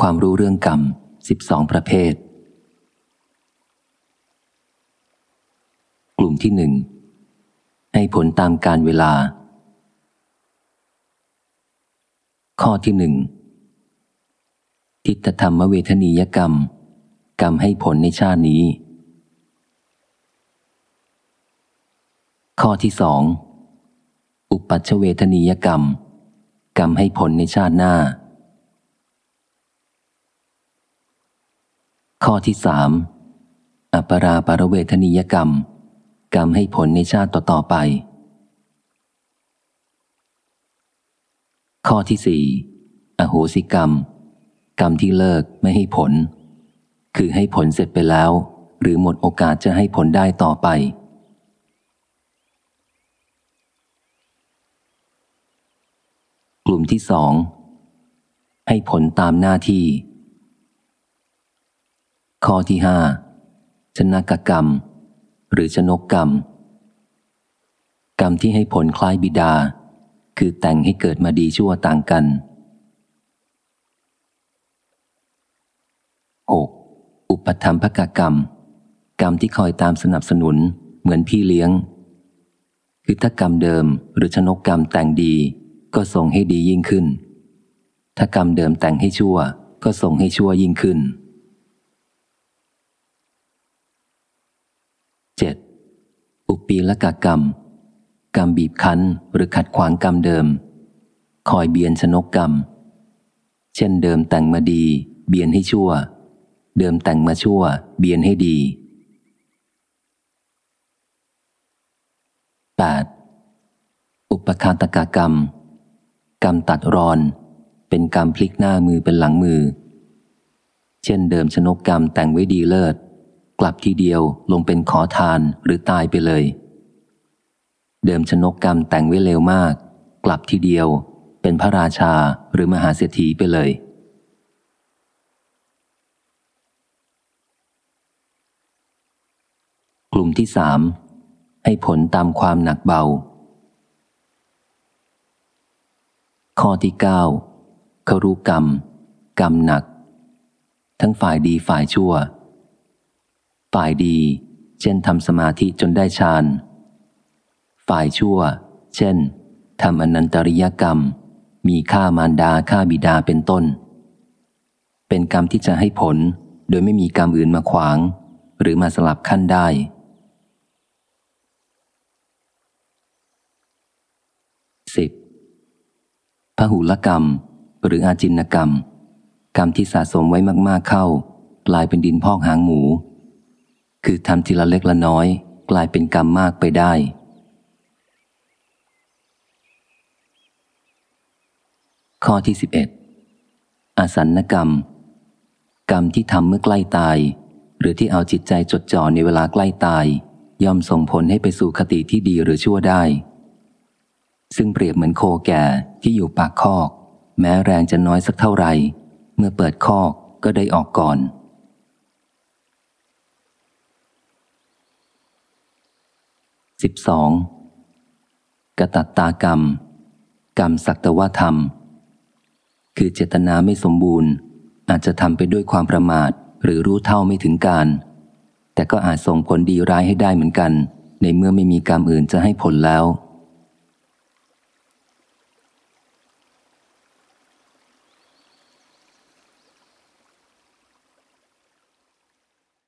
ความรู้เรื่องกรรมสิบสองประเภท กลุ่มที่หนึ่งให้ผลตามการเวลา ข้อที่หนึ่งทิฏฐธรรมเวทนียกรรม กรรมให้ผลในชาตินี้ ข้อที่สองอุปัชเวทนียกรรม กรรมให้ผลในชาติหน้า ข้อที่สามอปราปรเวทนิยกรรม กรรมให้ผลในชาติต่อๆไป ข้อที่สี่อโหสิกรรม กรรมที่เลิกไม่ให้ผล คือให้ผลเสร็จไปแล้ว หรือหมดโอกาสจะให้ผลได้ต่อไป กลุ่มที่สองให้ผลตามหน้าที่ ข้อที่ห้าชนกกรรม หรือชนกกรรม กรรมที่ให้ผลคล้ายบิดา คือแต่งให้เกิดมาดีชั่วต่างกัน 6. อุปธรรมภกกรรม กรรมที่คอยตามสนับสนุนเหมือนพี่เลี้ยง คือถ้ากรรมเดิมหรือชนกกรรมแต่งดีก็ส่งให้ดียิ่งขึ้น ถ้ากรรมเดิมแต่งให้ชั่ว ก็ส่งให้ชั่วยิ่งขึ้น อุปีละกกรรม กรรมบีบคั้นหรือขัดขวางกรรมเดิม คอยเบียนชนกกรรม เช่นเดิมแต่งมาดี เบียนให้ชั่ว เดิมแต่งมาชั่ว เบียนให้ดี 8. อุปคาตกกรรม กรรมตัดรอน เป็นกรรมพลิกหน้ามือเป็นหลังมือ เช่นเดิมชนกกรรมแต่งไว้ดีเลิศ กลับทีเดียวลงเป็นขอทานหรือตายไปเลย เดิมชนกกรรมแต่งไว้เร็วมาก กลับทีเดียวเป็นพระราชาหรือมหาเศรษฐีไปเลย กลุ่มที่สามให้ผลตามความหนักเบา ข้อที่เก้าคารุกรรม กรรมหนัก ทั้งฝ่ายดีฝ่ายชั่ว ฝ่ายดี เช่นทำสมาธิจนได้ฌาน ฝ่ายชั่ว เช่นทำอนันตริยกรรม มีฆ่ามารดาฆ่าบิดาเป็นต้น เป็นกรรมที่จะให้ผลโดยไม่มีกรรมอื่นมาขวาง หรือมาสลับขั้นได้สิบพหุลกรรม หรืออาจินกรรม กรรมที่สะสมไว้มากๆเข้ากลายเป็นดินพอกหางหมู คือทำทีละเล็กละน้อย กลายเป็นกรรมมากไปได้ ข้อที่ 11 อาสันนกรรม กรรมที่ทำเมื่อใกล้ตาย หรือที่เอาจิตใจจดจ่อในเวลาใกล้ตาย ย่อมส่งผลให้ไปสู่คติที่ดีหรือชั่วได้ ซึ่งเปรียบเหมือนโคแก่ที่อยู่ปากคอก แม้แรงจะน้อยสักเท่าไหร่ เมื่อเปิดคอกก็ได้ออกก่อน 12. กตัตตากรรม กรรมสักตวธรรม คือเจตนาไม่สมบูรณ์ อาจจะทำไปด้วยความประมาทหรือรู้เท่าไม่ถึงการ แต่ก็อาจส่งผลดีร้ายให้ได้เหมือนกัน ในเมื่อไม่มีกรรมอื่นจะให้ผลแล้ว